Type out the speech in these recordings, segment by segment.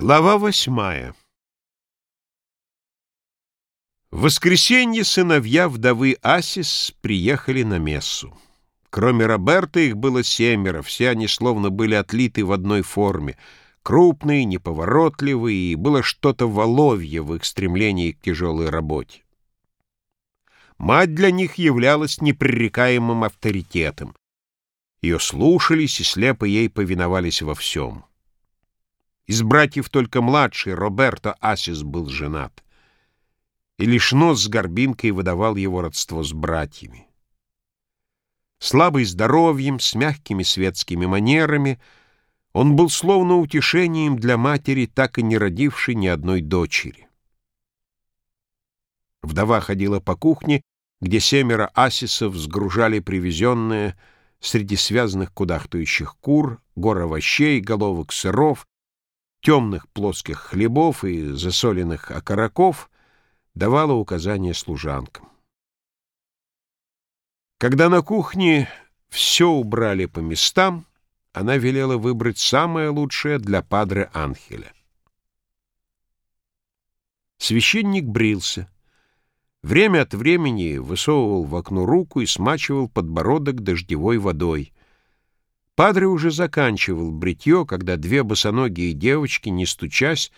Глава восьмая В воскресенье сыновья вдовы Асис приехали на мессу. Кроме Роберта их было семеро, все они словно были отлиты в одной форме, крупные, неповоротливые, и было что-то воловье в их стремлении к тяжелой работе. Мать для них являлась непререкаемым авторитетом. Ее слушались и слепо ей повиновались во всем. Из братьев только младший, Роберто Асис, был женат. И лишь нос с горбинкой выдавал его родство с братьями. Слабый здоровьем, с мягкими светскими манерами, он был словно утешением для матери, так и не родившей ни одной дочери. Вдова ходила по кухне, где семеро асисов сгружали привезенное среди связанных кудахтающих кур, гор овощей, головок сыров, темных плоских хлебов и засоленных окороков давала указания служанкам. Когда на кухне все убрали по местам, она велела выбрать самое лучшее для падре Анхеля. Священник брился. Время от времени высовывал в окно руку и смачивал подбородок дождевой водой — Падре уже заканчивал бритье, когда две босоногие девочки, не стучась,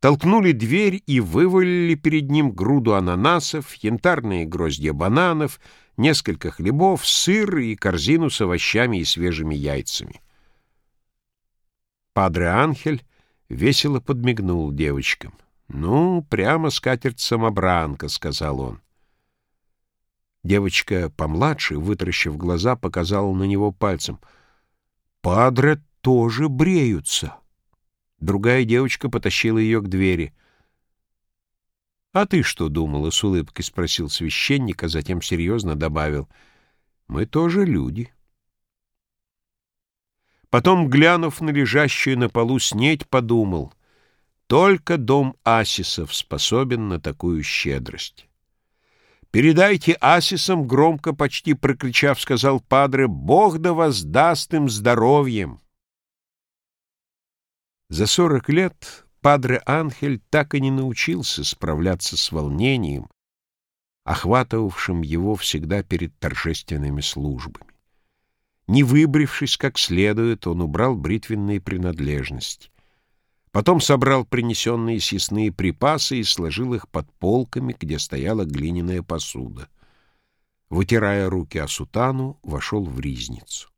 толкнули дверь и вывалили перед ним груду ананасов, янтарные гроздья бананов, несколько хлебов, сыр и корзину с овощами и свежими яйцами. Падре Анхель весело подмигнул девочкам. «Ну, прямо скатерть-самобранка», — сказал он. Девочка помладше, вытаращив глаза, показала на него пальцем — Падре тоже бреются. Другая девочка потащила ее к двери. «А ты что думала?» — с улыбкой спросил священник, а затем серьезно добавил. «Мы тоже люди». Потом, глянув на лежащую на полу снеть, подумал. Только дом Асисов способен на такую щедрость. «Передайте Асисам, громко, почти прокричав, сказал Падре, «Бог да воздаст им здоровьем!» За сорок лет Падре Анхель так и не научился справляться с волнением, охватывавшим его всегда перед торжественными службами. Не выбрившись как следует, он убрал бритвенные принадлежности. Потом собрал принесенные съестные припасы и сложил их под полками, где стояла глиняная посуда. Вытирая руки о сутану, вошел в ризницу.